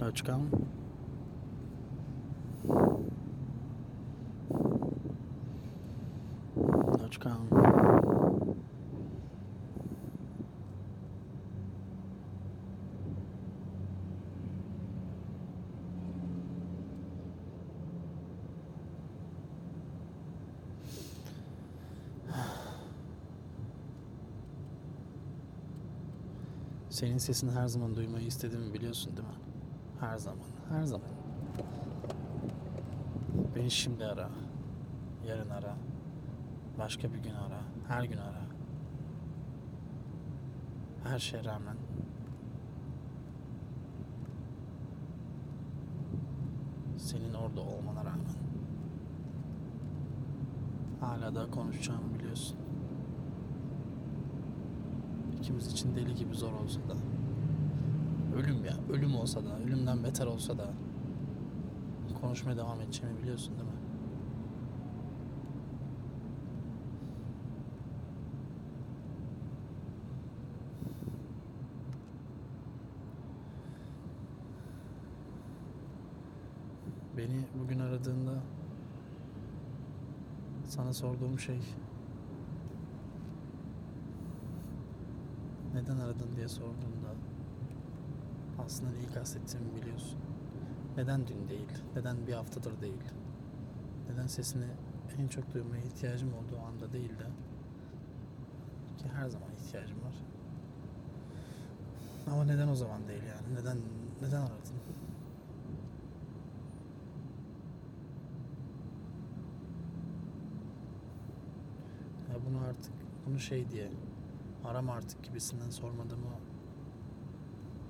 Loçkam. Loçkam. Senin sesini her zaman duymayı istediğimi biliyorsun değil mi? Her zaman, her zaman. Beni şimdi ara. Yarın ara. Başka bir gün ara. Her gün ara. Her şeye rağmen. Senin orada olmana rağmen. Hala da konuşacağımı biliyorsun. İkimiz için deli gibi zor olsa da. Ölüm ya, ölüm olsa da, ölümden beter olsa da konuşmaya devam edeceğimi biliyorsun değil mi? Beni bugün aradığında sana sorduğum şey neden aradın diye sorduğunda aslında neyi kastettiğimi biliyorsun. Neden dün değil, neden bir haftadır değil, neden sesini en çok duymaya ihtiyacım olduğu anda değil de ki her zaman ihtiyacım var. Ama neden o zaman değil yani? Neden neden aradın? Ya bunu artık bunu şey diye arama artık gibisinden sormadığımı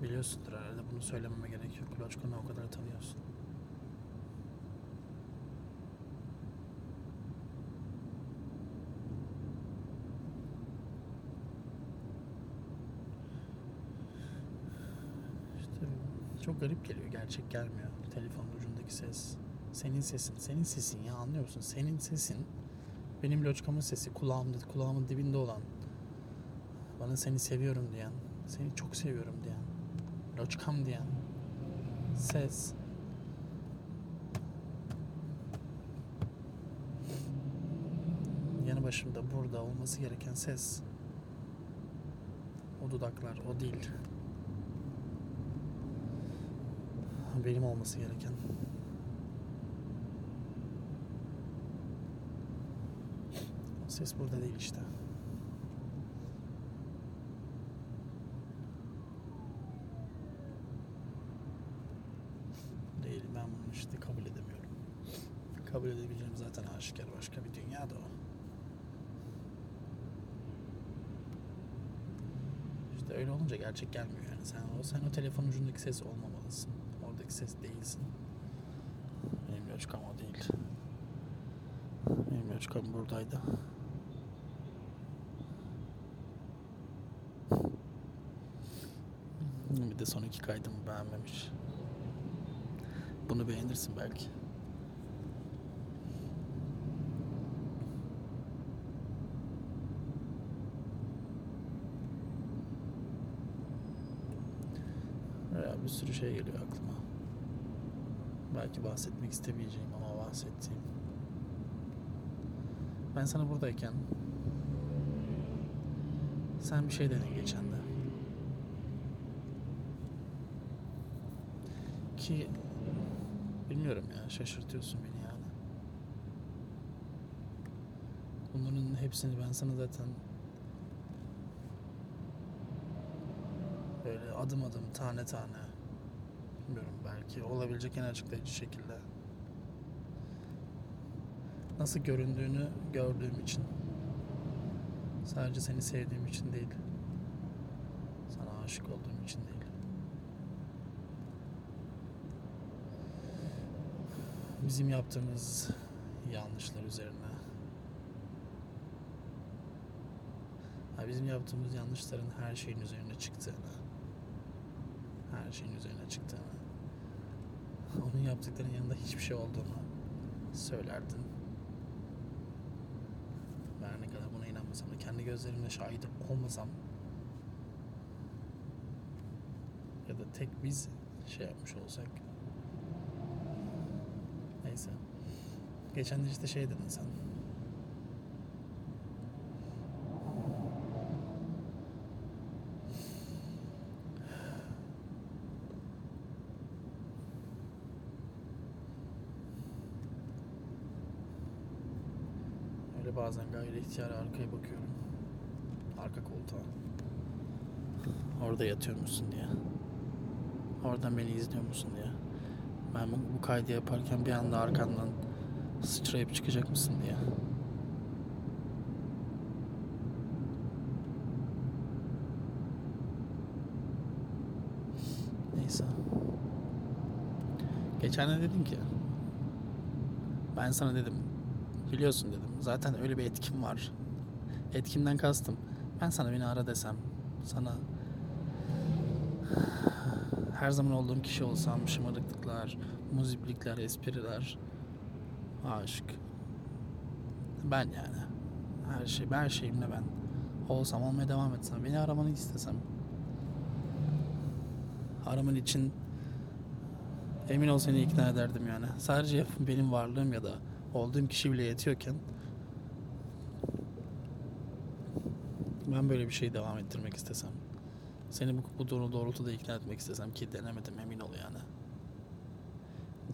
biliyorsundur herhalde. Bunu söylememe gerek yok. Loçkan'ı o kadar tanıyorsun. İşte çok garip geliyor. Gerçek gelmiyor. Telefonun ucundaki ses. Senin sesin. Senin sesin ya anlıyor musun? Senin sesin. Benim loçkamın sesi. Kulağımda, kulağımın dibinde olan. Bana seni seviyorum diyen. Seni çok seviyorum diyen. Loçkam diyen. Ses. Yanı başımda burada olması gereken ses. O dudaklar, o dil. Benim olması gereken. Ses burada değil işte. Değil ben bunu işte kabul edemiyorum. Kabul edebileceğim zaten aşikar başka bir dünya da o. İşte öyle olunca gerçek gelmiyor yani. Sen o sen o telefon ucundaki ses olmamalısın. Oradaki ses değilsin. Benim loçkam o değil. Benim loçkam buradaydı. Bir de son iki kaydımı beğenmemiş. Bunu beğenirsin belki. Ya bir sürü şey geliyor aklıma. Belki bahsetmek istemeyeceğim ama bahsettiğim. Ben sana buradayken sen bir şey dedin geçen de. Ki bilmiyorum ya şaşırtıyorsun beni yani. Bunların hepsini ben sana zaten böyle adım adım tane tane belki olabilecek en açıklayıcı şekilde. Nasıl göründüğünü gördüğüm için. Sadece seni sevdiğim için değil. Sana aşık olduğum için değil. Bizim yaptığımız yanlışlar üzerine. Ha, bizim yaptığımız yanlışların her şeyin üzerine çıktığını. Her şeyin üzerine çıktığını onun yaptıklarının yanında hiçbir şey olduğunu söylerdin ben ne kadar buna inanmasam da kendi gözlerimle şahit olmasam ya da tek biz şey yapmış olsak. Neyse. Geçen de işte şey dedin sen. Öyle bazen gayri ihtiyar arkaya bakıyorum. Arka koltuğa. Orada yatıyor musun diye. Oradan beni izliyor musun diye. Ben bu, kaydı yaparken bir anda arkandan sıçrayıp çıkacak mısın diye. Neyse. Geçen de dedin ki ben sana dedim biliyorsun dedim zaten öyle bir etkim var. Etkimden kastım. Ben sana beni ara desem sana her zaman olduğum kişi olsam şımarıklıklar, muziplikler, espriler, aşk. Ben yani. Her şey, her şeyimle ben olsam, olmaya devam etsem, beni aramanı istesem. Araman için emin ol seni ikna ederdim yani. Sadece benim varlığım ya da olduğum kişi bile yetiyorken ben böyle bir şey devam ettirmek istesem. Seni bu, bu doğru doğrultuda ikna etmek istesem ki denemedim emin ol yani.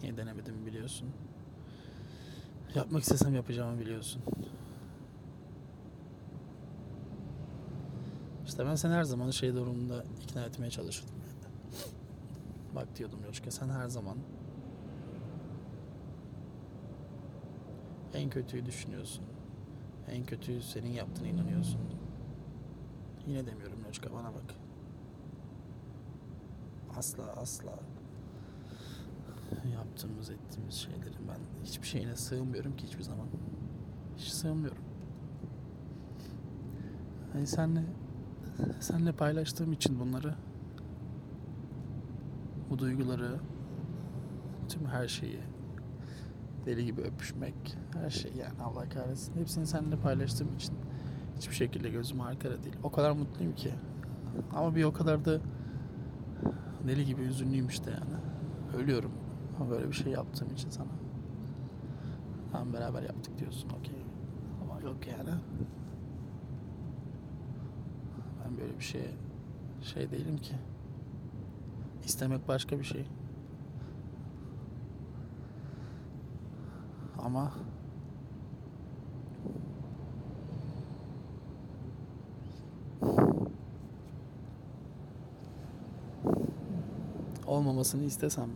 Niye denemedim biliyorsun. Yapmak istesem yapacağımı biliyorsun. İşte ben seni her zaman şey durumunda ikna etmeye çalışırdım yani. Bak diyordum Yoşka sen her zaman en kötüyü düşünüyorsun. En kötüyü senin yaptığına inanıyorsun. Yine demiyorum Loçka bana bak. Asla asla yaptığımız ettiğimiz şeylerin ben hiçbir şeyine sığmıyorum ki hiçbir zaman. Hiç sığmıyorum. Hani senle senle paylaştığım için bunları bu duyguları tüm her şeyi deli gibi öpüşmek her şey yani Allah kahretsin hepsini seninle paylaştığım için hiçbir şekilde gözüm arkada değil. O kadar mutluyum ki. Ama bir o kadar da deli gibi üzünlüyüm işte yani. Ölüyorum. Ama böyle bir şey yaptığım için sana. Tamam beraber yaptık diyorsun okey. Ama yok yani. Ben böyle bir şeye şey değilim ki. İstemek başka bir şey. Ama olmamasını istesem,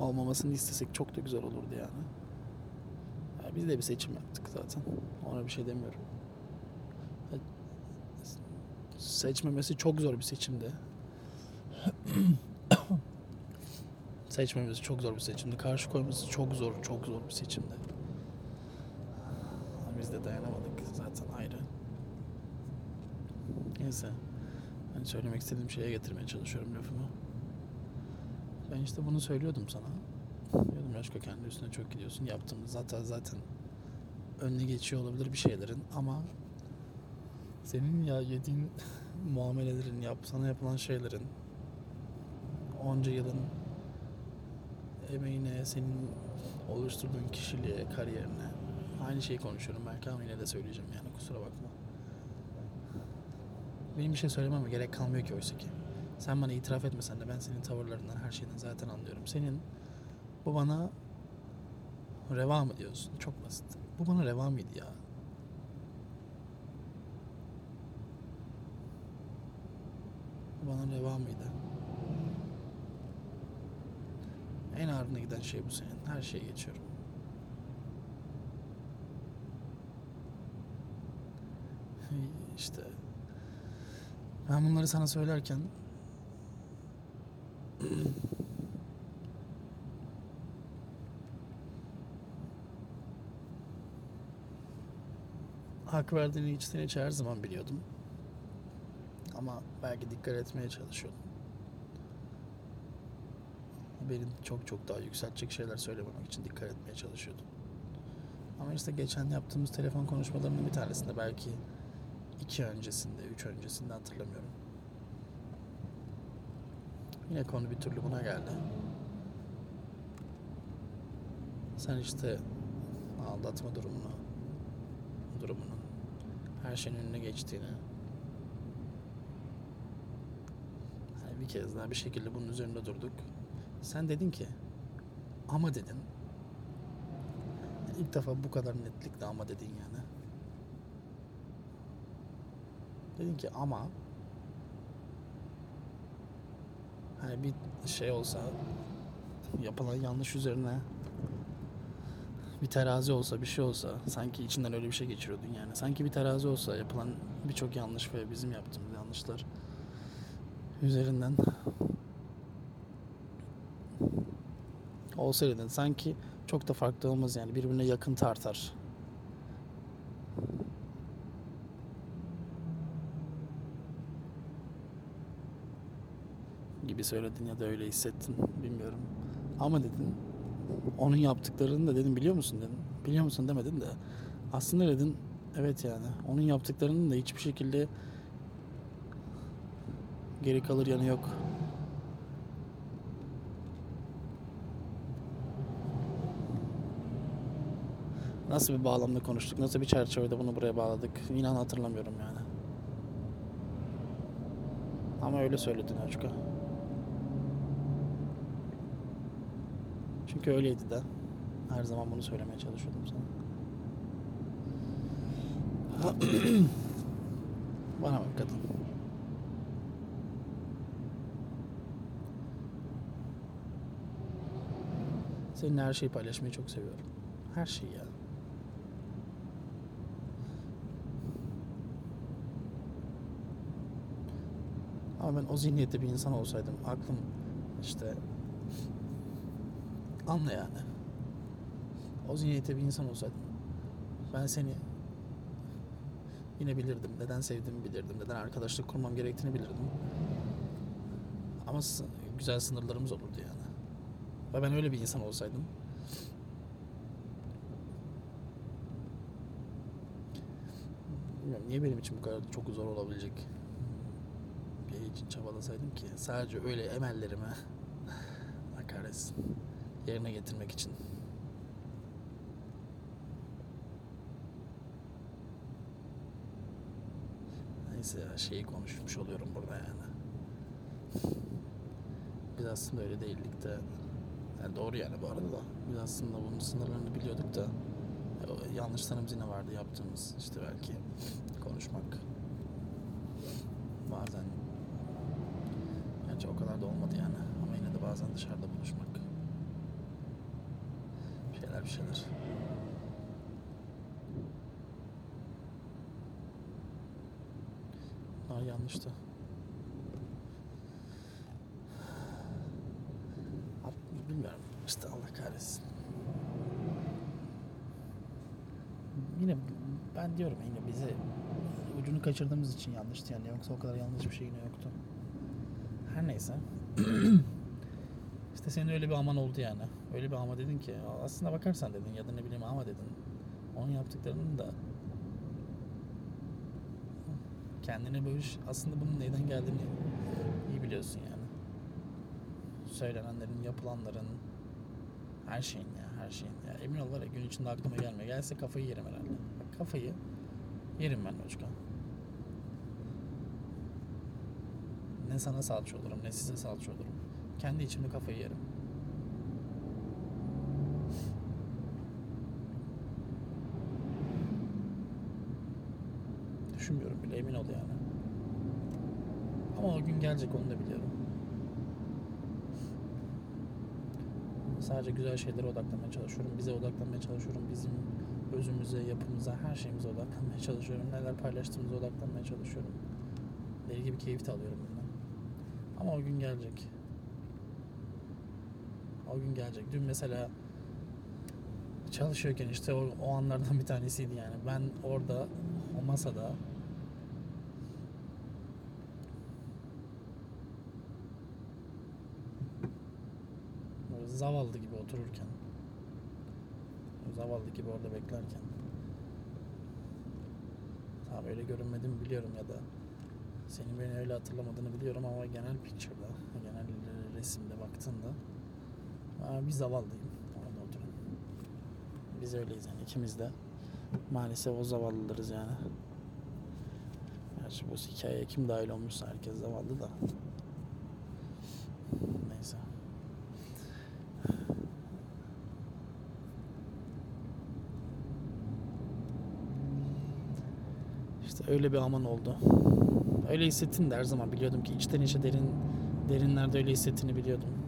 olmamasını istesek çok da güzel olurdu yani. Ya biz de bir seçim yaptık zaten. Ona bir şey demiyorum. Seçmemesi çok zor bir seçimdi. Seçmemesi çok zor bir seçimdi. Karşı koyması çok zor, çok zor bir seçimdi. Dayanamadık zaten ayrı. Neyse. Hani söylemek istediğim şeye getirmeye çalışıyorum lafımı. Ben işte bunu söylüyordum sana. Diyordum Yaşko kendi üstüne çok gidiyorsun. Yaptığımız zaten zaten önüne geçiyor olabilir bir şeylerin ama senin ya yediğin muamelelerin, yap, sana yapılan şeylerin onca yılın emeğine, senin oluşturduğun kişiliğe, kariyerine aynı şeyi konuşuyorum belki ama yine de söyleyeceğim yani kusura bakma. Benim bir şey söylememe gerek kalmıyor ki oysa ki. Sen bana itiraf etmesen de ben senin tavırlarından, her şeyden zaten anlıyorum. Senin bu bana reva mı diyorsun? Çok basit. Bu bana reva mıydı ya? Bu bana reva mıydı? En ağrına giden şey bu senin. Her şeyi geçiyorum. İşte ben bunları sana söylerken hak verdiğini içten içe her zaman biliyordum. Ama belki dikkat etmeye çalışıyordum. Beni çok çok daha yükseltecek şeyler söylememek için dikkat etmeye çalışıyordum. Ama işte geçen yaptığımız telefon konuşmalarının bir tanesinde belki iki öncesinde, üç öncesinde hatırlamıyorum. Yine konu bir türlü buna geldi. Sen işte aldatma durumunu, durumunun her şeyin önüne geçtiğini hani bir kez daha bir şekilde bunun üzerinde durduk. Sen dedin ki ama dedin. İlk defa bu kadar netlikle ama dedin yani. Dedin ki ama hani bir şey olsa yapılan yanlış üzerine bir terazi olsa bir şey olsa sanki içinden öyle bir şey geçiriyordun yani. Sanki bir terazi olsa yapılan birçok yanlış ve bizim yaptığımız yanlışlar üzerinden olsa dedin. Sanki çok da farklı olmaz yani birbirine yakın tartar. Gibi söyledin ya da öyle hissettin bilmiyorum. Ama dedin onun yaptıklarını da dedim biliyor musun dedim. Biliyor musun demedin de aslında dedin evet yani onun yaptıklarının da hiçbir şekilde geri kalır yanı yok. Nasıl bir bağlamda konuştuk? Nasıl bir çerçevede bunu buraya bağladık? İnan hatırlamıyorum yani. Ama öyle söyledin Açka. Çünkü öyleydi de. Her zaman bunu söylemeye çalışıyordum sana. Bana bak kadın. Seninle her şeyi paylaşmayı çok seviyorum. Her şeyi ya. Ama ben o zihniyette bir insan olsaydım aklım işte anla yani. O zihniyette bir insan olsaydım ben seni yine bilirdim. Neden sevdiğimi bilirdim. Neden arkadaşlık kurmam gerektiğini bilirdim. Ama güzel sınırlarımız olurdu yani. Ve ben öyle bir insan olsaydım bilmiyorum niye benim için bu kadar çok zor olabilecek bir için çabalasaydım ki sadece öyle emellerimi Allah kahretsin yerine getirmek için. Neyse ya şeyi konuşmuş oluyorum burada yani. Biz aslında öyle değildik de. Yani doğru yani bu arada da. Biz aslında bunun sınırlarını biliyorduk da. Yanlışlarımız yine vardı yaptığımız işte belki konuşmak. Bazen. Gerçi o kadar da olmadı yani. Ama yine de bazen dışarıda buluşmak şeyler Bunlar yanlıştı. Abi Bilmiyorum. İşte Allah kahretsin. Yine ben diyorum yine bizi ucunu kaçırdığımız için yanlıştı yani. Yoksa o kadar yanlış bir şey yine yoktu. Her neyse. işte senin öyle bir aman oldu yani. Öyle bir ama dedin ki aslında bakarsan dedin ya da ne bileyim ama dedin. Onun yaptıklarının da kendine böyle aslında bunun neyden geldiğini iyi biliyorsun yani. Söylenenlerin, yapılanların her şeyin ya her şeyin. Ya emin ol var ya gün içinde aklıma gelmiyor. Gelse kafayı yerim herhalde. Kafayı yerim ben Loçka. Ne sana salça olurum ne size salça olurum. Kendi içimde kafayı yerim. Düşünmüyorum bile emin ol yani. Ama o gün gelecek onu da biliyorum. Sadece güzel şeylere odaklanmaya çalışıyorum. Bize odaklanmaya çalışıyorum. Bizim özümüze, yapımıza, her şeyimize odaklanmaya çalışıyorum. Neler paylaştığımıza odaklanmaya çalışıyorum. Deli gibi keyif de alıyorum bundan. Ama o gün gelecek. O gün gelecek. Dün mesela çalışıyorken işte o, o anlardan bir tanesiydi yani. Ben orada o masada zavallı gibi otururken zavallı gibi orada beklerken tamam öyle görünmedim biliyorum ya da senin beni öyle hatırlamadığını biliyorum ama genel picture'da genel resimde baktığında. Bir zavallıyım. Orada oturan. Biz öyleyiz yani ikimiz de. Maalesef o zavallılarız yani. Gerçi bu hikayeye kim dahil olmuşsa herkes zavallı da. Neyse. İşte öyle bir aman oldu. Öyle hissettin de her zaman biliyordum ki içten içe derin derinlerde öyle hissettiğini biliyordum.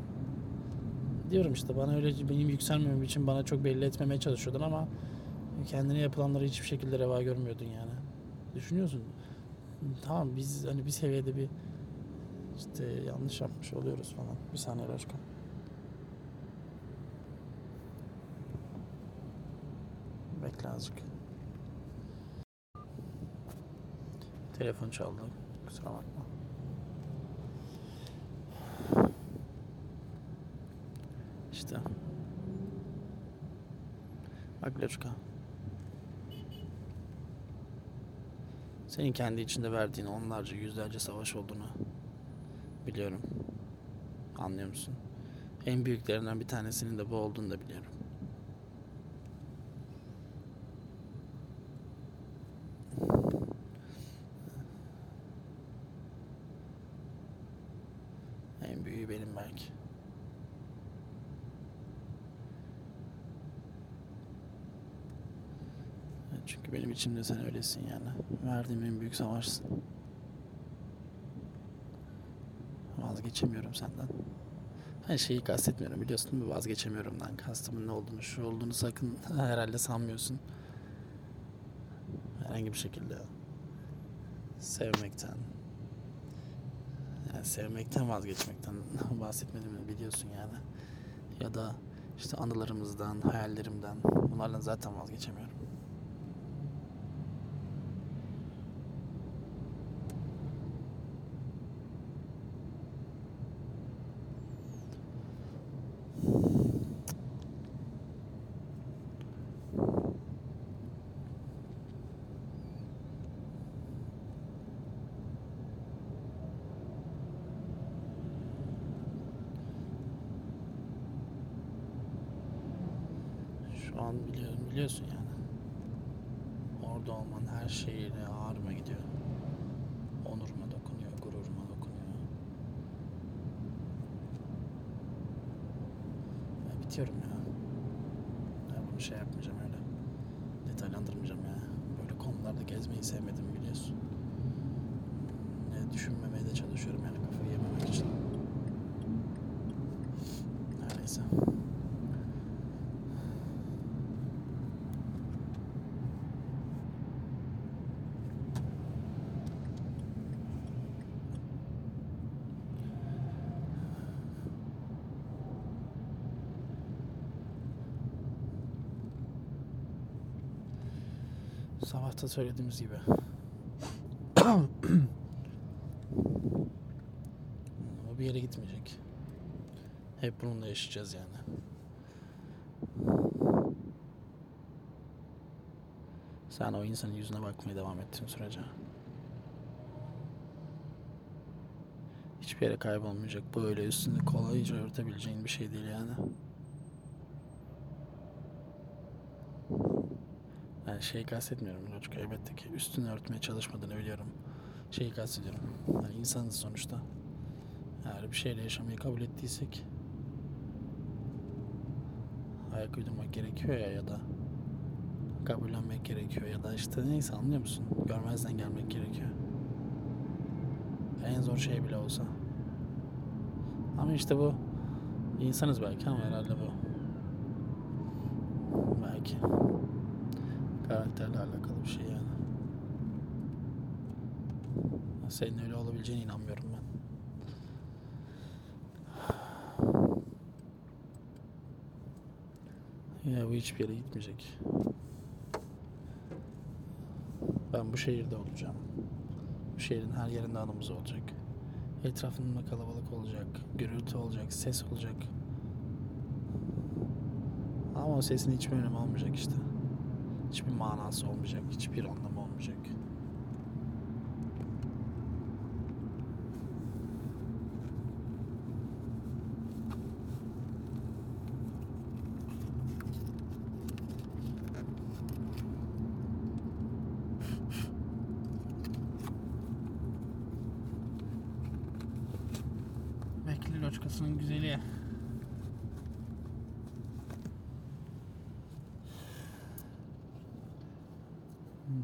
Diyorum işte bana öyle benim yükselmemem için bana çok belli etmemeye çalışıyordun ama kendine yapılanları hiçbir şekilde reva görmüyordun yani. Düşünüyorsun. Tamam biz hani bir seviyede bir işte yanlış yapmış oluyoruz falan. Bir saniye başka. Bekle azıcık. Telefon çaldı. Kusura bakma. İşte. Loçka. Senin kendi içinde verdiğin onlarca yüzlerce savaş olduğunu biliyorum. Anlıyor musun? En büyüklerinden bir tanesinin de bu olduğunu da biliyorum. En büyüğü benim belki. Çünkü benim içimde sen öylesin yani. Verdiğim en büyük savaşsın. Vazgeçemiyorum senden. Her şeyi kastetmiyorum biliyorsun değil mi? Vazgeçemiyorumdan kastımın ne olduğunu, şu olduğunu sakın herhalde sanmıyorsun. Herhangi bir şekilde sevmekten, yani sevmekten vazgeçmekten bahsetmediğimi biliyorsun yani. Ya da işte anılarımızdan, hayallerimden bunlardan zaten vazgeçemiyorum. Şu an biliyorum, biliyorsun yani. Orada olman her şeyle ağrıma gidiyor. Onuruma dokunuyor, gururuma dokunuyor. Ben bitiyorum ya. Ben bunu şey yapmayacağım öyle. Detaylandırmayacağım ya. Böyle konularda gezmeyi sevmedim biliyorsun. Ne düşünmemeye de çalışıyorum yani kafayı yememek için. Her neyse. Sabahta söylediğimiz gibi. o bir yere gitmeyecek. Hep bununla yaşayacağız yani. Sen o insanın yüzüne bakmaya devam ettiğin sürece. Hiçbir yere kaybolmayacak. Böyle üstünü kolayca örtebileceğin bir şey değil yani. Yani şeyi kastetmiyorum Loçka elbette ki üstünü örtmeye çalışmadığını biliyorum. Şeyi kastediyorum. Yani insanız sonuçta. Eğer bir şeyle yaşamayı kabul ettiysek ayak uydurmak gerekiyor ya ya da kabullenmek gerekiyor ya da işte neyse anlıyor musun? Görmezden gelmek gerekiyor. En zor şey bile olsa. Ama işte bu insanız belki ama herhalde bu. Belki karakterle alakalı bir şey yani. Senin öyle olabileceğine inanmıyorum ben. Ya bu hiçbir yere gitmeyecek. Ben bu şehirde olacağım. Bu şehrin her yerinde anımız olacak. Etrafında kalabalık olacak, gürültü olacak, ses olacak. Ama o sesin hiçbir önemi olmayacak işte hiçbir manası olmayacak, hiçbir anlamı olmayacak. Bekli loçkasının güzeli.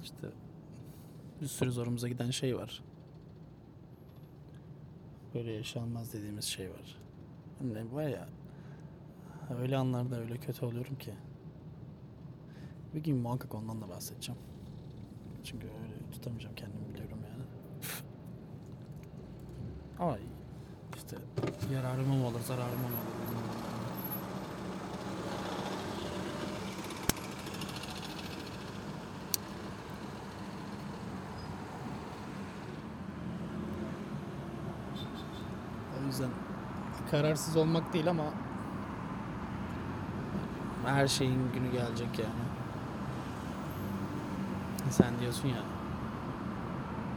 İşte bir sürü zorumuza giden şey var. Böyle yaşanmaz dediğimiz şey var. Ne var ya öyle anlarda öyle kötü oluyorum ki. Bir gün muhakkak ondan da bahsedeceğim. Çünkü öyle tutamayacağım kendimi biliyorum yani. Ama işte yararıma mı olur, zararıma mı olur? bilmiyorum. O yüzden kararsız olmak değil ama her şeyin günü gelecek yani. Sen diyorsun ya.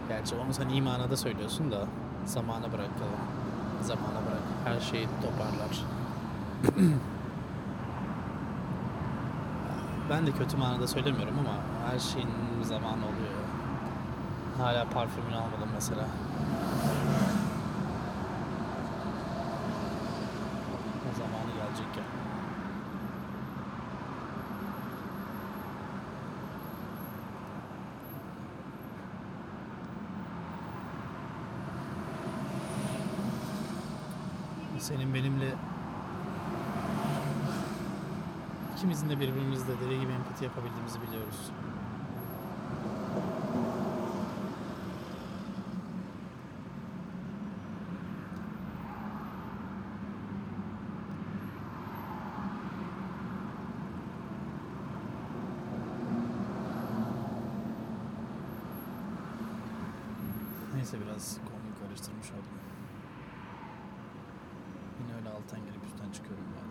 Gerçi onu sen iyi manada söylüyorsun da zamana bırakalım. Zamana bırak. Her şeyi toparlar. ben de kötü manada söylemiyorum ama her şeyin zamanı oluyor. Hala parfümünü almadım mesela. O zamanı gelecek ya. Senin benimle ikimizin de deli gibi empati yapabildiğimizi biliyoruz. Neyse biraz konuyu karıştırmış oldum. Yine öyle alttan girip üstten çıkıyorum bazen.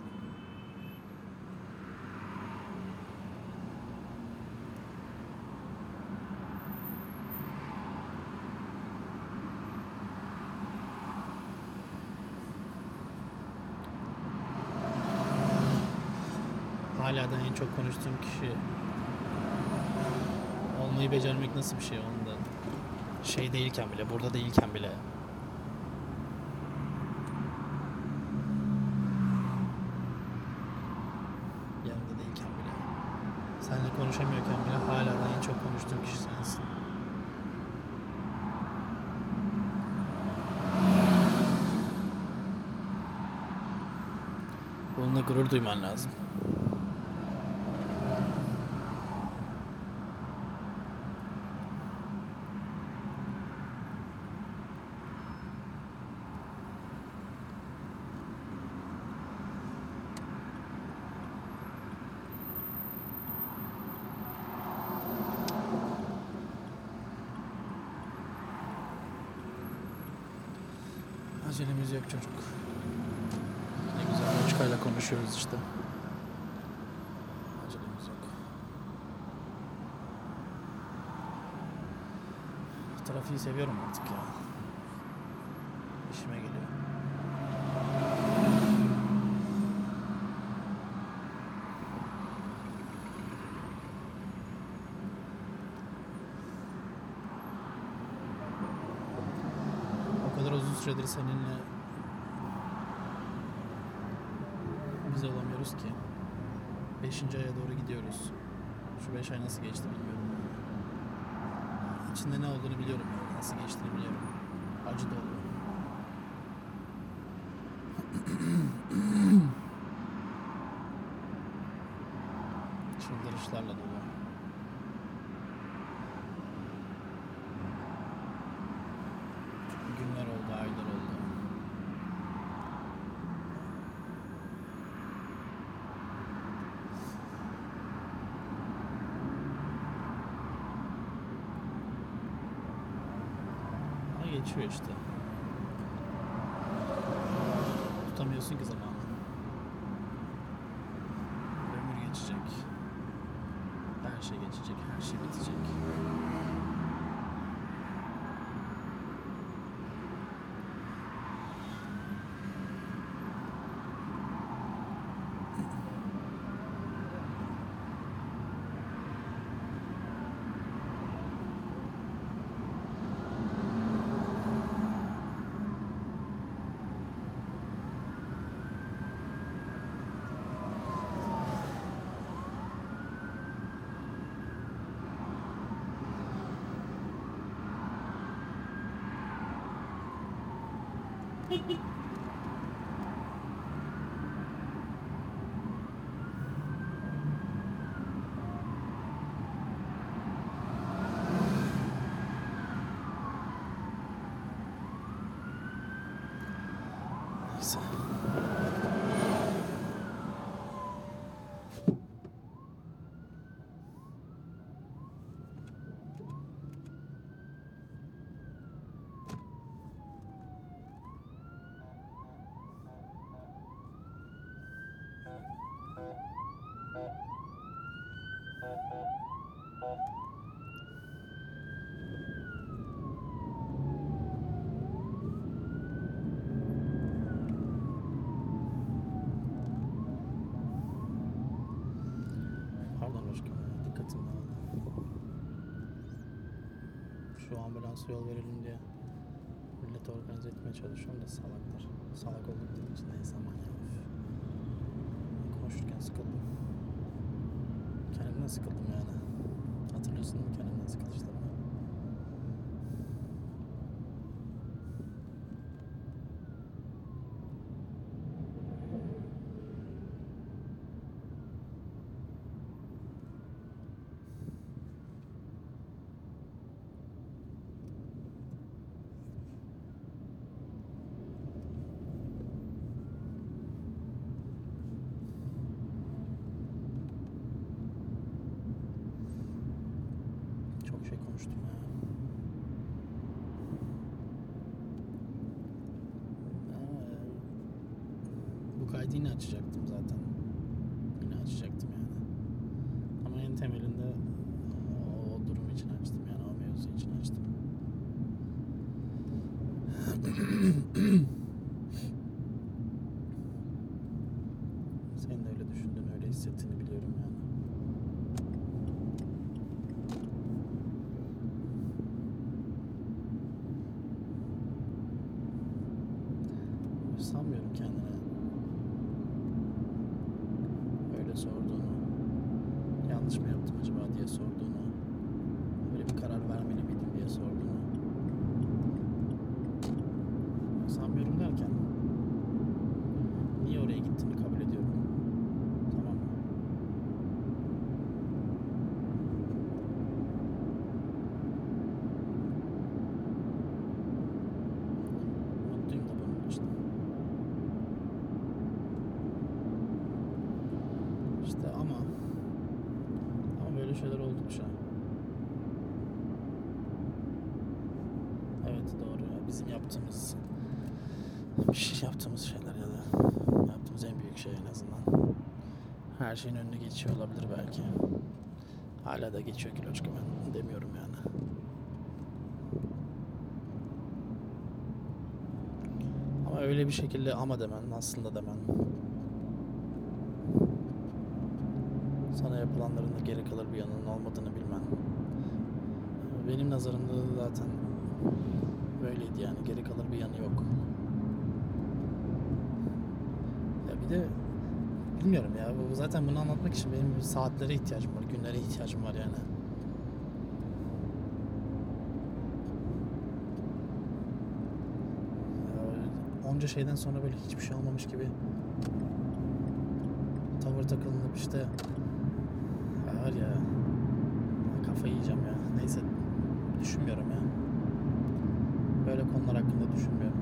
Hala da en çok konuştuğum kişi olmayı becermek nasıl bir şey onu da şey değilken bile burada değilken bile yanında değilken bile seninle konuşamıyorken bile hala da en çok konuştuğum kişi sensin. Bununla gurur duyman lazım. Acelemiz yok çocuk. Ne güzel Konuşuyoruz işte. Trafiği seviyorum artık ya. İşime geliyor. O kadar uzun süredir seninle biz olamıyoruz ki. Beşinci aya doğru gidiyoruz. Şu beş ay nasıl geçti bilmiyorum. İçinde ne olduğunu biliyorum. Nasıl geçtiğini biliyorum. Acı dolu. Çıldırışlarla dolu. Günler oldu, aylar oldu. Ama geçiyor işte. Tutamıyorsun ki zamanı. Ömür geçecek. Her şey geçecek, her şey bitecek. Hehehehe Ambulansa yol verelim diye milleti organize etmeye çalışıyorum da salaklar. Salak oldukları için neyse ya. Konuşurken sıkıldım. Yaptığımız en azından her şeyin önüne geçiyor olabilir belki. Hala da geçiyor kiloçka ben demiyorum yani. Ama öyle bir şekilde ama demen, aslında demen. Sana yapılanların da geri kalır bir yanının olmadığını bilmen. Benim nazarımda da zaten böyleydi yani. Geri kalır bir yanı yok. Ya bir de bilmiyorum ya. Bu zaten bunu anlatmak için benim saatlere ihtiyacım var, günlere ihtiyacım var yani. Ya onca şeyden sonra böyle hiçbir şey olmamış gibi tavır takılınıp işte var ya kafayı yiyeceğim ya. Neyse düşünmüyorum ya. Böyle konular hakkında düşünmüyorum.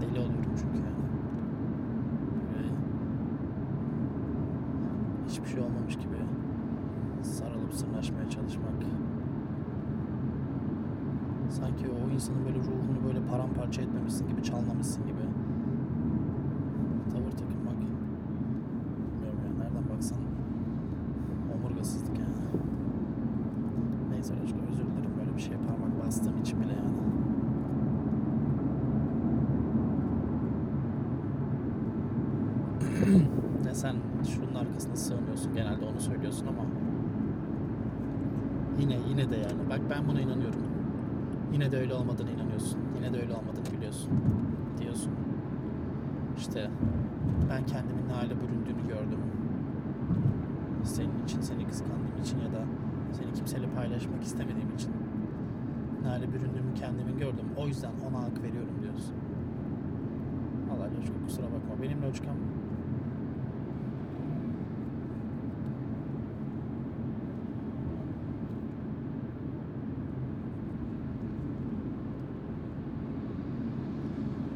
Deli oluyorum çünkü yani. Böyle hiçbir şey olmamış gibi sarılıp sırnaşmaya çalışmak. Sanki o insanın böyle ruhunu böyle paramparça etmemişsin gibi, çalmamışsın gibi. Tavır takınmak. Bilmiyorum ya nereden baksan omurgasızlık yani. Neyse Özgür özür dilerim böyle bir şeye parmak bastığım için bile yani. ne sen şunun arkasına sığınıyorsun genelde onu söylüyorsun ama yine yine de yani bak ben buna inanıyorum. Yine de öyle olmadığını inanıyorsun. Yine de öyle olmadığını biliyorsun. Diyorsun. İşte ben kendimin ne hale büründüğünü gördüm. Senin için, seni kıskandığım için ya da seni kimseyle paylaşmak istemediğim için ne hale büründüğümü kendimin gördüm. O yüzden ona hak veriyorum diyorsun. Allah Loçka kusura bakma. Benim Loçkam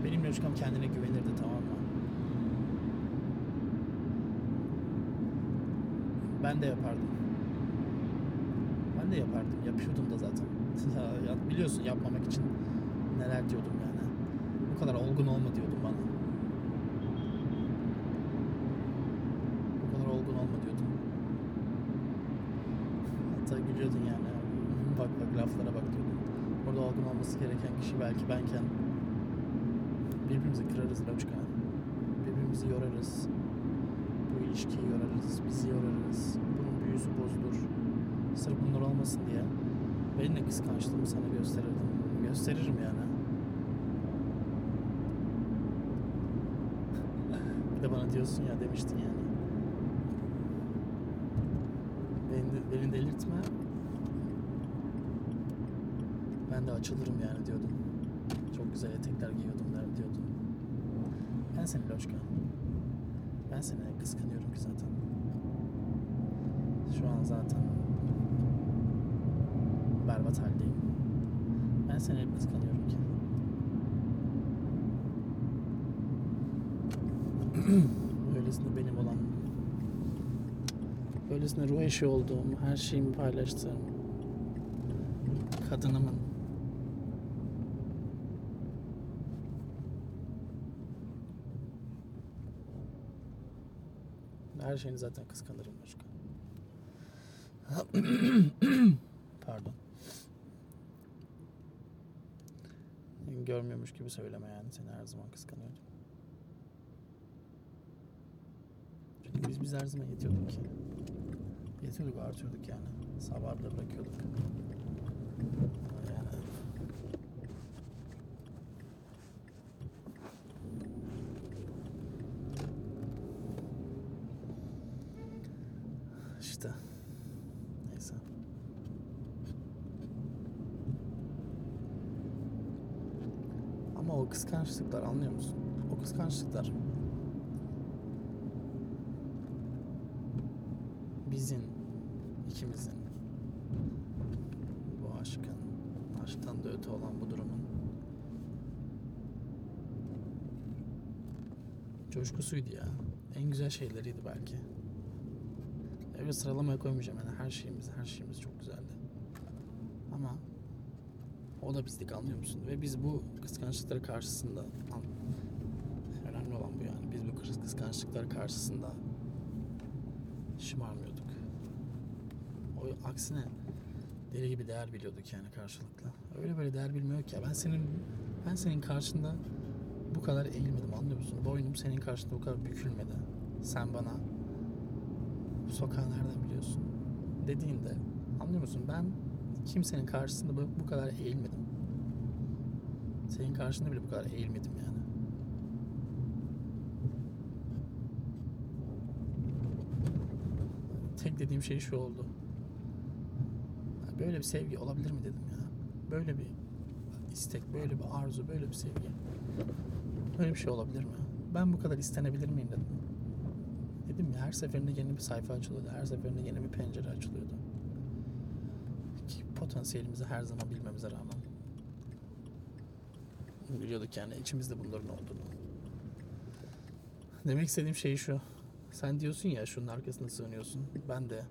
Benim Loçkam kendine güvenirdi tamam mı? Ben de yapardım. Ben de yapardım. Yapıyordum da zaten. Biliyorsun yapmamak için neler diyordum yani. Bu kadar olgun olma diyordum bana. Bu kadar olgun olma diyordum. Hatta gülüyordun yani. Bak bak laflara bak diyordun. Orada olgun olması gereken kişi belki benken birbirimizi kırarız Loçka. Birbirimizi yorarız. Bu ilişkiyi yorarız. Bizi yorarız. Büyüsü bozulur. Sırf bunlar olmasın diye benim de kıskançlığımı sana gösterirdim. Gösteririm yani. Bir de bana diyorsun ya demiştin yani. Beni, beni delirtme. Ben de açılırım yani diyordum. Çok güzel etekler giyiyordum der diyordum. Ben seni Loşka. Ben seni kıskanıyorum ki zaten. Şu an zaten berbat haldeyim. Ben seni hep kıskanıyorum ki. Öylesine benim olan Öylesine ruh eşi olduğum, her şeyimi paylaştığım kadınımın her şeyini zaten kıskanırım başka. Pardon. Görmüyormuş gibi söyleme yani seni her zaman kıskanıyordum. Çünkü biz biz her zaman yetiyorduk ki. Yetiyorduk artıyorduk yani. Sabah bile bırakıyorduk. Yani işte neyse. Ama o kıskançlıklar anlıyor musun? O kıskançlıklar bizim ikimizin bu aşkın aşktan da öte olan bu durumun coşkusuydu ya. En güzel şeyleriydi belki. Evet sıralamaya koymayacağım yani her şeyimiz her şeyimiz çok güzeldi. Ama o da bizdik anlıyor musun? Ve biz bu kıskançlıkları karşısında önemli olan bu yani. Biz bu kıs- kıskançlıklar karşısında şımarmıyorduk. O aksine deli gibi değer biliyorduk yani karşılıklı. Öyle böyle değer bilmiyor ki. Ben senin ben senin karşında bu kadar eğilmedim anlıyor musun? Boynum senin karşında bu kadar bükülmedi. Sen bana bu sokağı nereden biliyorsun dediğinde anlıyor musun? Ben kimsenin karşısında bu, bu kadar eğilmedim. Senin karşında bile bu kadar eğilmedim yani. Tek dediğim şey şu oldu. Böyle bir sevgi olabilir mi dedim ya. Böyle bir istek, böyle bir arzu, böyle bir sevgi. Böyle bir şey olabilir mi? Ben bu kadar istenebilir miyim dedim. Dedim ya her seferinde yeni bir sayfa açılıyordu. Her seferinde yeni bir pencere açılıyordu. Potansiyelimizi her zaman bilmemize rağmen biliyorduk yani içimizde bunların olduğunu. Demek istediğim şey şu. Sen diyorsun ya şunun arkasına sığınıyorsun. Ben de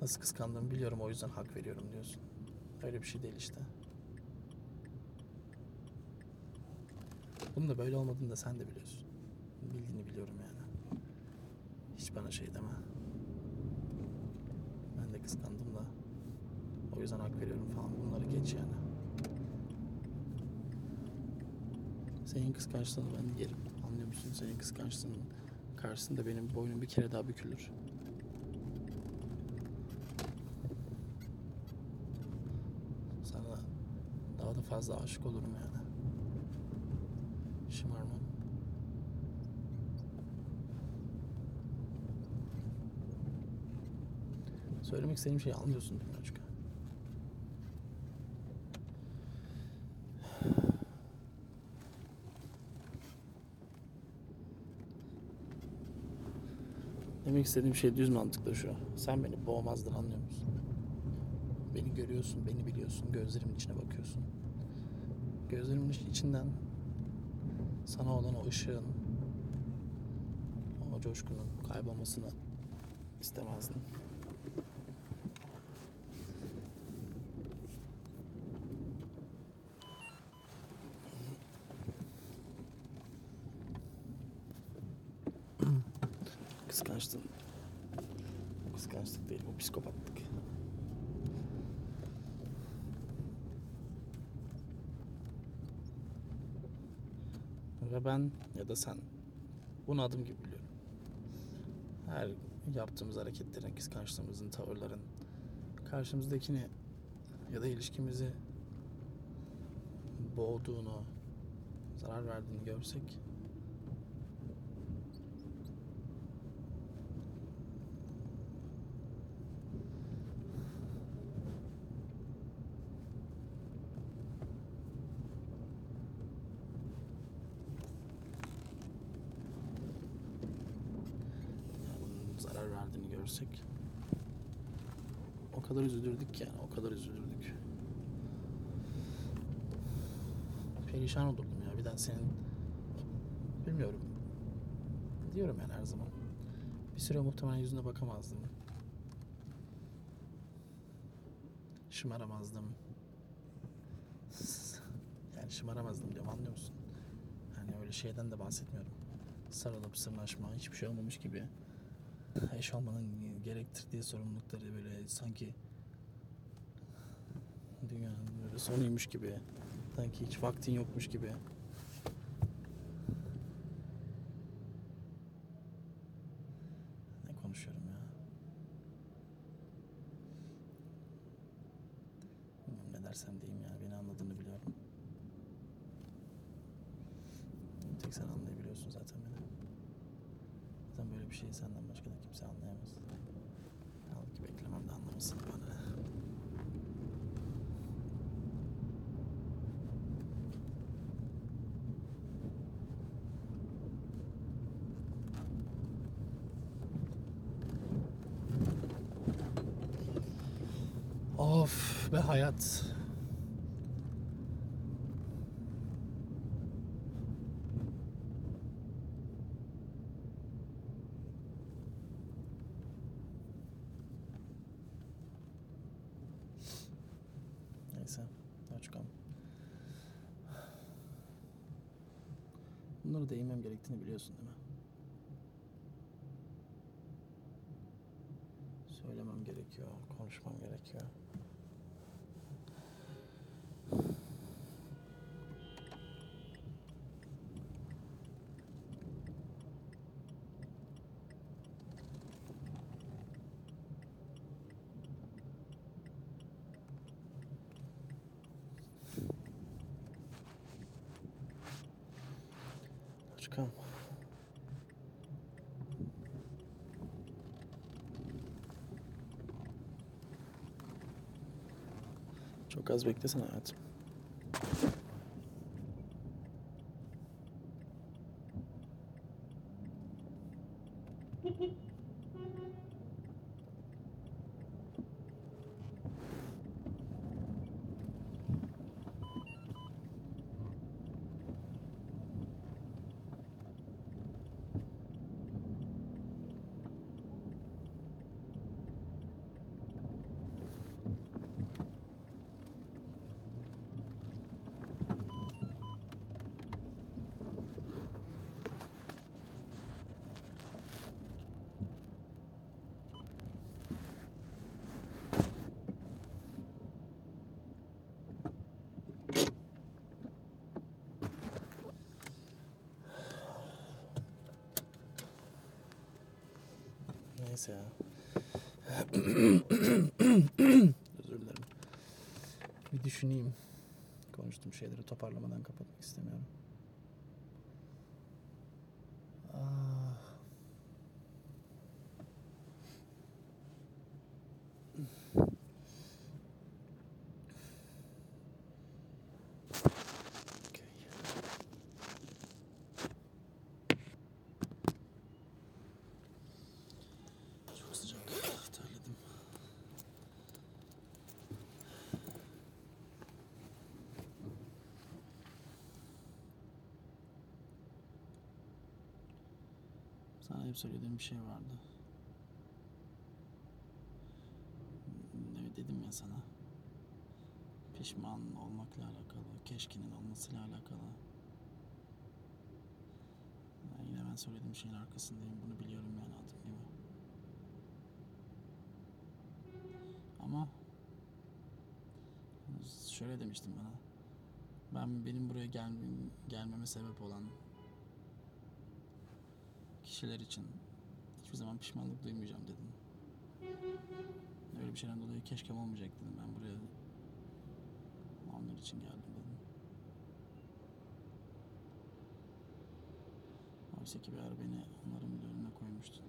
nasıl kıskandığımı biliyorum o yüzden hak veriyorum diyorsun. Öyle bir şey değil işte. Bunun da böyle olmadığını da sen de biliyorsun. Bildiğini biliyorum yani. Hiç bana şey deme. Ben de kıskandım da. O yüzden hak veriyorum falan. Bunları geç yani. Senin kıskançlığını ben yerim. Anlıyor musun? Senin kıskançlığının karşısında benim boynum bir kere daha bükülür. Sana daha da fazla aşık olurum yani. Şımarmam. Söylemek istediğim şeyi anlıyorsun değil mi Açık? Demek istediğim şey düz mantıklı şu. Sen beni boğmazdın anlıyor musun? Beni görüyorsun, beni biliyorsun, gözlerimin içine bakıyorsun. Gözlerimin iç- içinden sana olan o ışığın, o coşkunun kaybolmasını istemezdin. Kıskançtın. Kıskançlık değil, bu psikopatlık. Ve ben ya da sen bunu adım gibi biliyorum. Her yaptığımız hareketlerin, kıskançlığımızın, tavırların karşımızdakini ya da ilişkimizi boğduğunu, zarar verdiğini görsek bunun zarar verdiğini görsek o kadar üzülürdük yani o kadar üzülürdük. Perişan olurdum ya bir daha senin bilmiyorum diyorum yani her zaman. Bir süre muhtemelen yüzüne bakamazdım. Şımaramazdım. Yani şımaramazdım diyorum anlıyor musun? Hani öyle şeyden de bahsetmiyorum. Sarılıp sırnaşma hiçbir şey olmamış gibi eş olmanın gerektirdiği sorumlulukları böyle sanki dünyanın böyle sonuymuş gibi. Sanki hiç vaktin yokmuş gibi Thank you. Come. Çok az beklesene hayatım. Neyse ya. Özür dilerim. Bir düşüneyim. Konuştuğum şeyleri toparlamadan kapatmak istemiyorum. Ah. Okey. Hep söylediğim bir şey vardı. Evet dedim ya sana. Pişman olmakla alakalı, keşkenin olmasıyla alakalı. Ben yine ben söylediğim şeyin arkasındayım. Bunu biliyorum yani adım gibi. Ama şöyle demiştim bana. Ben benim buraya gel, gelmeme sebep olan kişiler için hiçbir zaman pişmanlık duymayacağım dedim. Öyle bir şeyden dolayı keşke olmayacak dedim. Ben buraya onlar için geldim dedim. Oysa ki bir ara beni onların bile önüne koymuştun.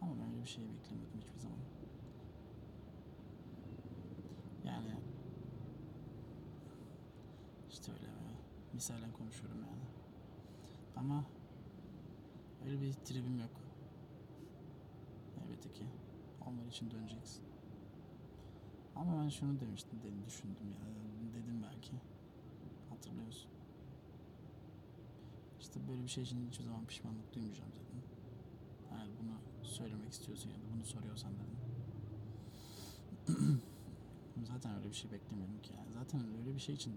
Ama ben öyle bir şey beklemiyordum hiçbir zaman. Yani işte öyle misalen konuşuyorum yani. Ama öyle bir tribim yok. Elbette ki. Onlar için döneceksin. Ama ben şunu demiştim, dedim, düşündüm ya. Dedim belki. Hatırlıyorsun. İşte böyle bir şey için hiçbir zaman pişmanlık duymayacağım dedim. Eğer bunu söylemek istiyorsan ya da bunu soruyorsan dedim. Zaten öyle bir şey beklemiyorum ki. Yani zaten öyle bir şey için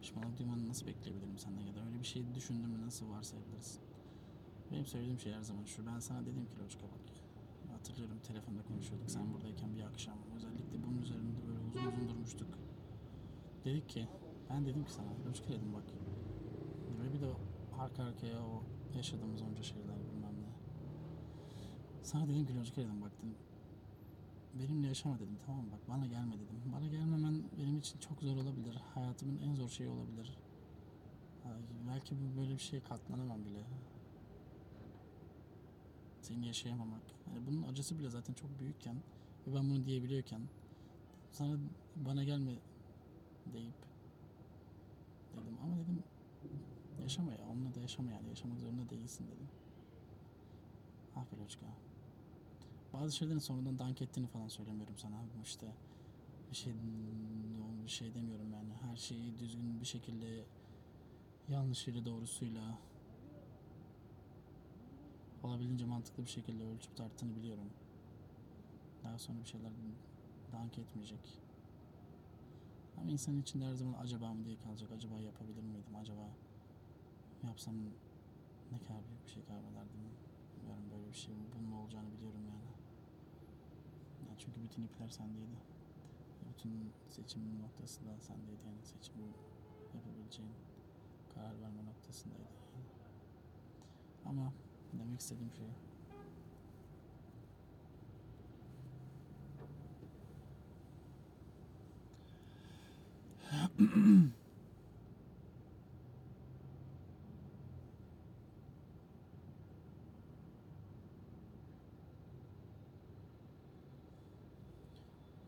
pişmanlık duymanı nasıl bekleyebilirim senden ya da öyle bir şey düşündüğümü nasıl varsayabilirsin? Benim söylediğim şey her zaman şu. Ben sana dedim ki Loçka bak. Hatırlıyorum telefonda konuşuyorduk. Sen buradayken bir akşam özellikle bunun üzerinde böyle uzun uzun durmuştuk. Dedik ki ben dedim ki sana Loçka dedim bak. Ve bir de arka arkaya o yaşadığımız onca şeyler bilmem ne. Sana dedim ki Loçka dedim bak dedim. Benimle yaşama dedim tamam mı? Bak bana gelme dedim. Bana gelmemen benim için çok zor olabilir. Hayatımın en zor şeyi olabilir. Belki böyle bir şeye katlanamam bile. Seni yaşayamamak. Yani bunun acısı bile zaten çok büyükken ve ben bunu diyebiliyorken sana bana gelme deyip dedim ama dedim yaşama ya onunla da yaşama yani yaşamak zorunda değilsin dedim. Ah be Loçka. Bazı şeylerin sonradan dank ettiğini falan söylemiyorum sana. Bu işte bir şey bir şey demiyorum yani. Her şeyi düzgün bir şekilde yanlışıyla doğrusuyla olabildiğince mantıklı bir şekilde ölçüp tarttığını biliyorum. Daha sonra bir şeyler dank etmeyecek. Ama insanın içinde her zaman acaba mı diye kalacak. Acaba yapabilir miydim? Acaba yapsam ne kadar büyük bir şey kaybederdim. Bilmiyorum böyle bir şey bunun olacağını biliyorum yani. yani çünkü bütün ipler sendeydi. Bütün seçim noktası da sendeydi yani seçim yapabileceğin karar verme noktasındaydı. Ama demek istediğim şey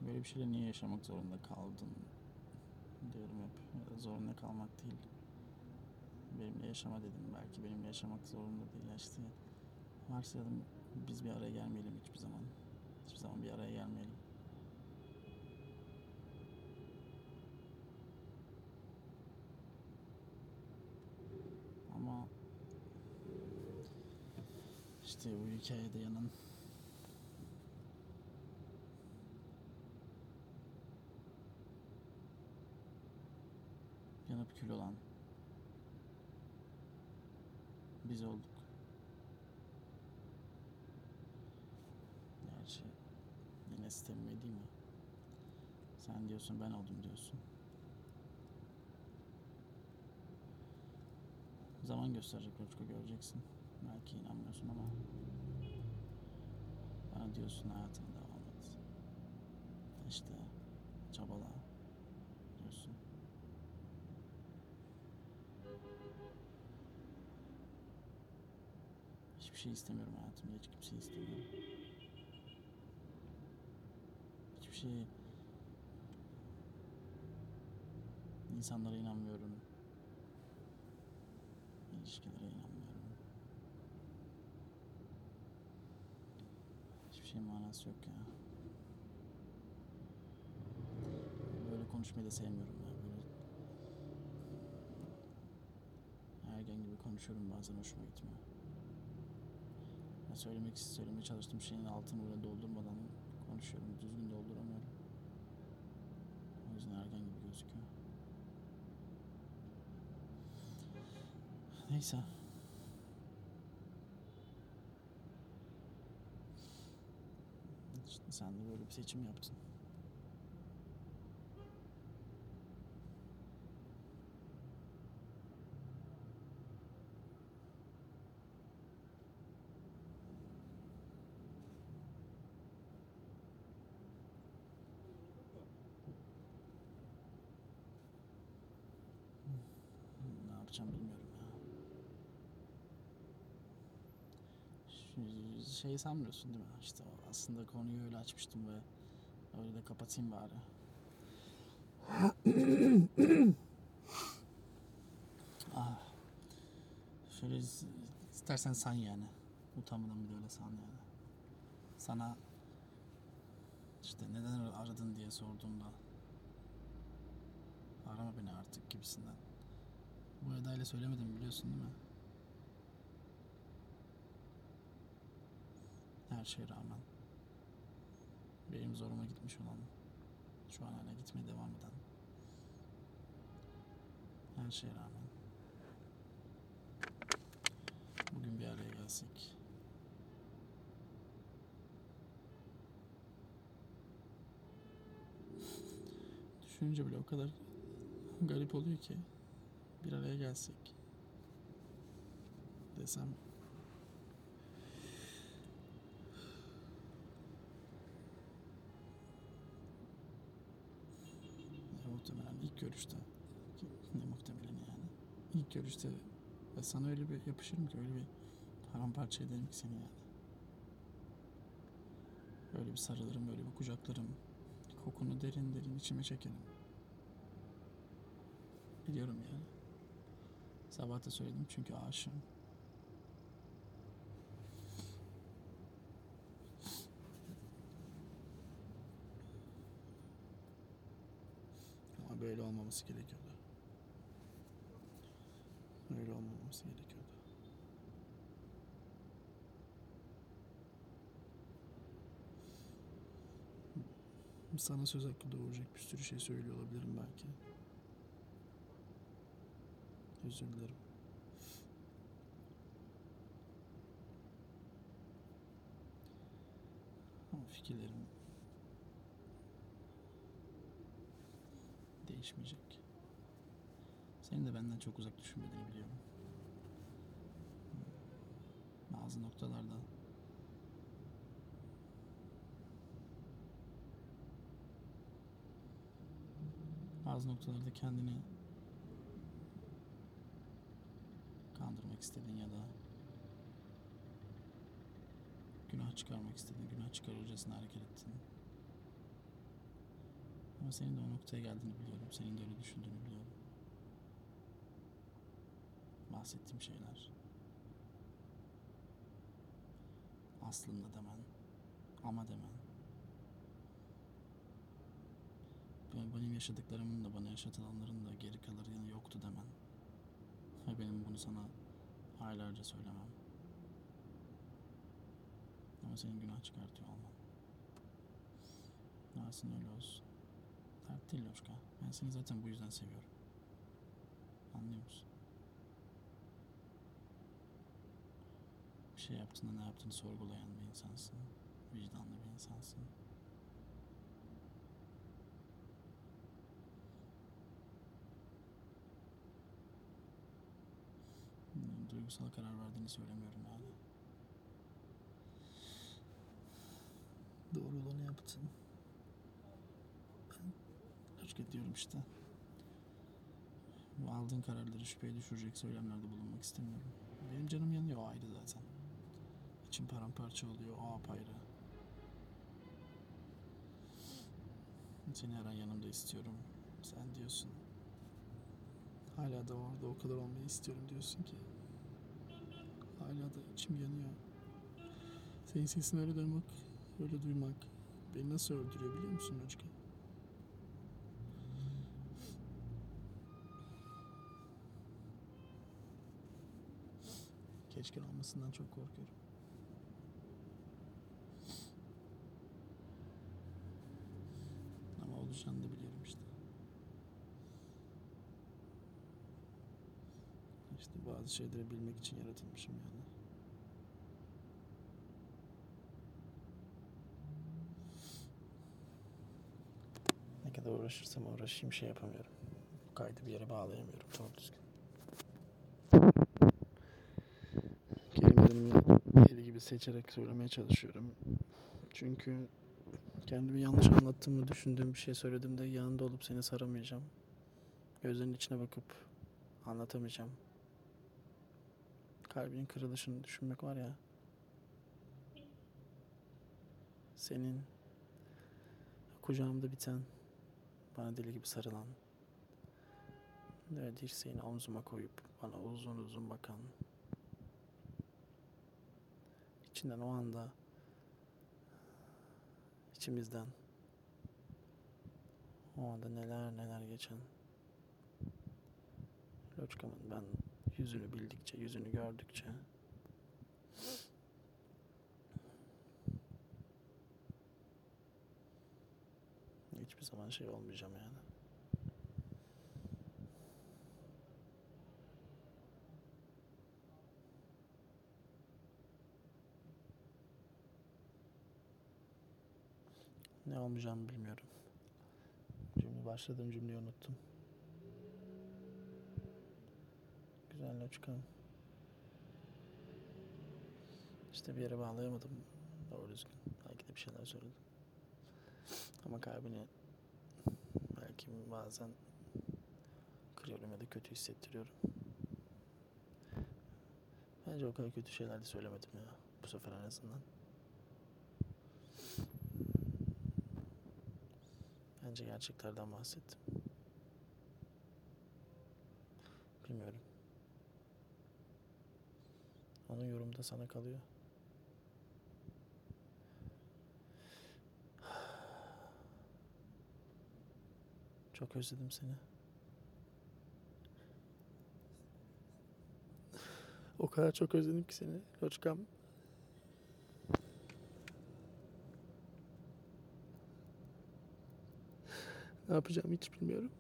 böyle bir şeyle niye yaşamak zorunda kaldın diyorum hep. Zorunda kalmak değil. Benimle yaşama dedim. Belki benimle yaşamak zorunda değil. İşte varsayalım biz bir araya gelmeyelim hiçbir zaman. Hiçbir zaman bir araya gelmeyelim. Ama işte bu hikayede yanan yanıp kül olan biz olduk. Gerçi yine sistemime değil mi? Sen diyorsun ben oldum diyorsun. Zaman gösterecek Loçka göreceksin. Belki inanmıyorsun ama bana diyorsun hayatına devam et. İşte çabala diyorsun. Hiçbir şey istemiyorum hayatımda. Hiç kimseyi istemiyorum. Hiçbir şey... insanlara inanmıyorum. İlişkilere inanmıyorum. Hiçbir şeyin manası yok ya. Böyle konuşmayı da sevmiyorum ya. Böyle ergen gibi konuşuyorum bazen hoşuma gitmiyor. Söylemek söylemeye çalıştığım şeyin altını böyle doldurmadan konuşuyorum. Düzgün dolduramıyorum. O yüzden ergen gibi gözüküyor. Neyse. İşte sen de böyle bir seçim yaptın. Ne yapacağım bilmiyorum ya. Şu şey sanmıyorsun değil mi? İşte aslında konuyu öyle açmıştım ve öyle de kapatayım bari. ah. Şöyle is- istersen san yani. Utanmadan bir de öyle san yani. Sana işte neden aradın diye sorduğumda arama beni artık gibisinden. Bu edayla söylemedim biliyorsun değil mi? Her şeye rağmen. Benim zoruma gitmiş olan, şu an hala gitmeye devam eden. Her şeye rağmen. Bugün bir araya gelsek. Düşününce bile o kadar garip oluyor ki bir araya gelsek desem ya muhtemelen ilk görüşte. Ne muhtemelen yani. İlk görüşte ve sana öyle bir yapışırım ki? Öyle bir paramparça ederim ki seni yani. Öyle bir sarılırım öyle bir kucaklarım. Kokunu derin derin içime çekerim. Biliyorum yani. Sabah da söyledim çünkü aşığım. Ama olmaması gerekiyordu. Öyle olmaması gerekiyordu. Sana söz hakkı doğuracak bir sürü şey söylüyor olabilirim belki. Özür dilerim. Ama fikirlerim değişmeyecek. Senin de benden çok uzak düşünmediğini biliyorum. Bazı noktalarda bazı noktalarda kendini kandırmak istedin ya da günah çıkarmak istedin, günah çıkarırcasına hareket ettin. Ama senin de o noktaya geldiğini biliyorum. Senin de öyle düşündüğünü biliyorum. Bahsettiğim şeyler. Aslında demen. Ama demen. Ben- Benim yaşadıklarımın da bana yaşatılanların da geri kalır yanı yoktu demen. Benim bunu sana aylarca söylemem. Ama senin günah çıkartıyor olman. Nasılsın öyle olsun. Değil Loşka. Ben seni zaten bu yüzden seviyorum. Anlıyor musun? Bir şey yaptığında ne yaptığını sorgulayan bir insansın. Vicdanlı bir insansın. Hmm, Duygusal karar verdiğini söylemiyorum yani. Doğru olanı yaptın. Diyorum işte. Bu aldığın kararları şüpheye düşürecek söylemlerde bulunmak istemiyorum. Benim canım yanıyor o ayrı zaten. İçim paramparça oluyor o apayrı. Seni her an yanımda istiyorum. Sen diyorsun. Hala da orada o kadar olmayı istiyorum diyorsun ki. Hala da içim yanıyor. Senin sesini öyle duymak, öyle duymak beni nasıl öldürüyor biliyor musun Loçka? Keşke olmasından çok korkuyorum. Ama olacağını da biliyorum işte. İşte bazı şeyleri bilmek için yaratılmışım yani. Ne kadar uğraşırsam uğraşayım şey yapamıyorum. Bu kaydı bir yere bağlayamıyorum. Doğru düzgün. Seçerek söylemeye çalışıyorum. Çünkü kendimi yanlış anlattığımı düşündüğüm bir şey söylediğimde yanında olup seni saramayacağım. Gözlerinin içine bakıp anlatamayacağım. Kalbinin kırılışını düşünmek var ya. Senin kucağımda biten, bana deli gibi sarılan, ve dirseğini omzuma koyup bana uzun uzun bakan, içinden o anda içimizden o anda neler neler geçen Loçkam'ın ben yüzünü bildikçe, yüzünü gördükçe hiçbir zaman şey olmayacağım yani. Ne olmayacağımı bilmiyorum. Cümle başladığım cümleyi unuttum. Güzel Loçkam. İşte bir yere bağlayamadım. Doğru düzgün. Belki de bir şeyler söyledim. Ama kalbini belki bazen kırıyorum ya da kötü hissettiriyorum. Bence o kadar kötü şeyler de söylemedim ya. Bu sefer en azından. Bence gerçeklerden bahsettim. Bilmiyorum. Onun yorumu da sana kalıyor. Çok özledim seni. O kadar çok özledim ki seni. Loçkam. Ne yapacağımı hiç bilmiyorum.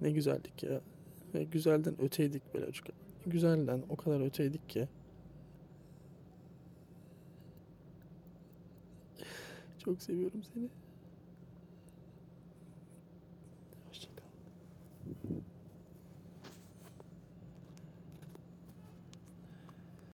Ne güzeldik ya. Ve güzelden öteydik böyle çocuk. Güzelden o kadar öteydik ki. Çok seviyorum seni.